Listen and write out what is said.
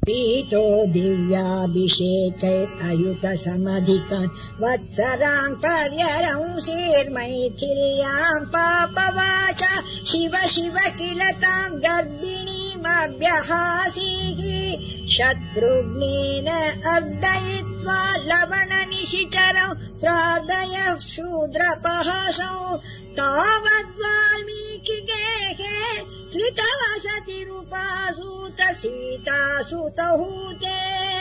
पीतो दिव्याभिषेकै अयुत समधिकान् वत्सरान् पर्यरंशीर्मैथिल्याम् पापवाच। शिव शिव किल ताम् गर्भिणीमभ्यहासीः। शत्रुघ्नेन अर्दयित्वा लवण निशिचरौ प्रादयः शूद्रपहासौ। गेहे कृतवसतिरुपासूत सीता सुतहूते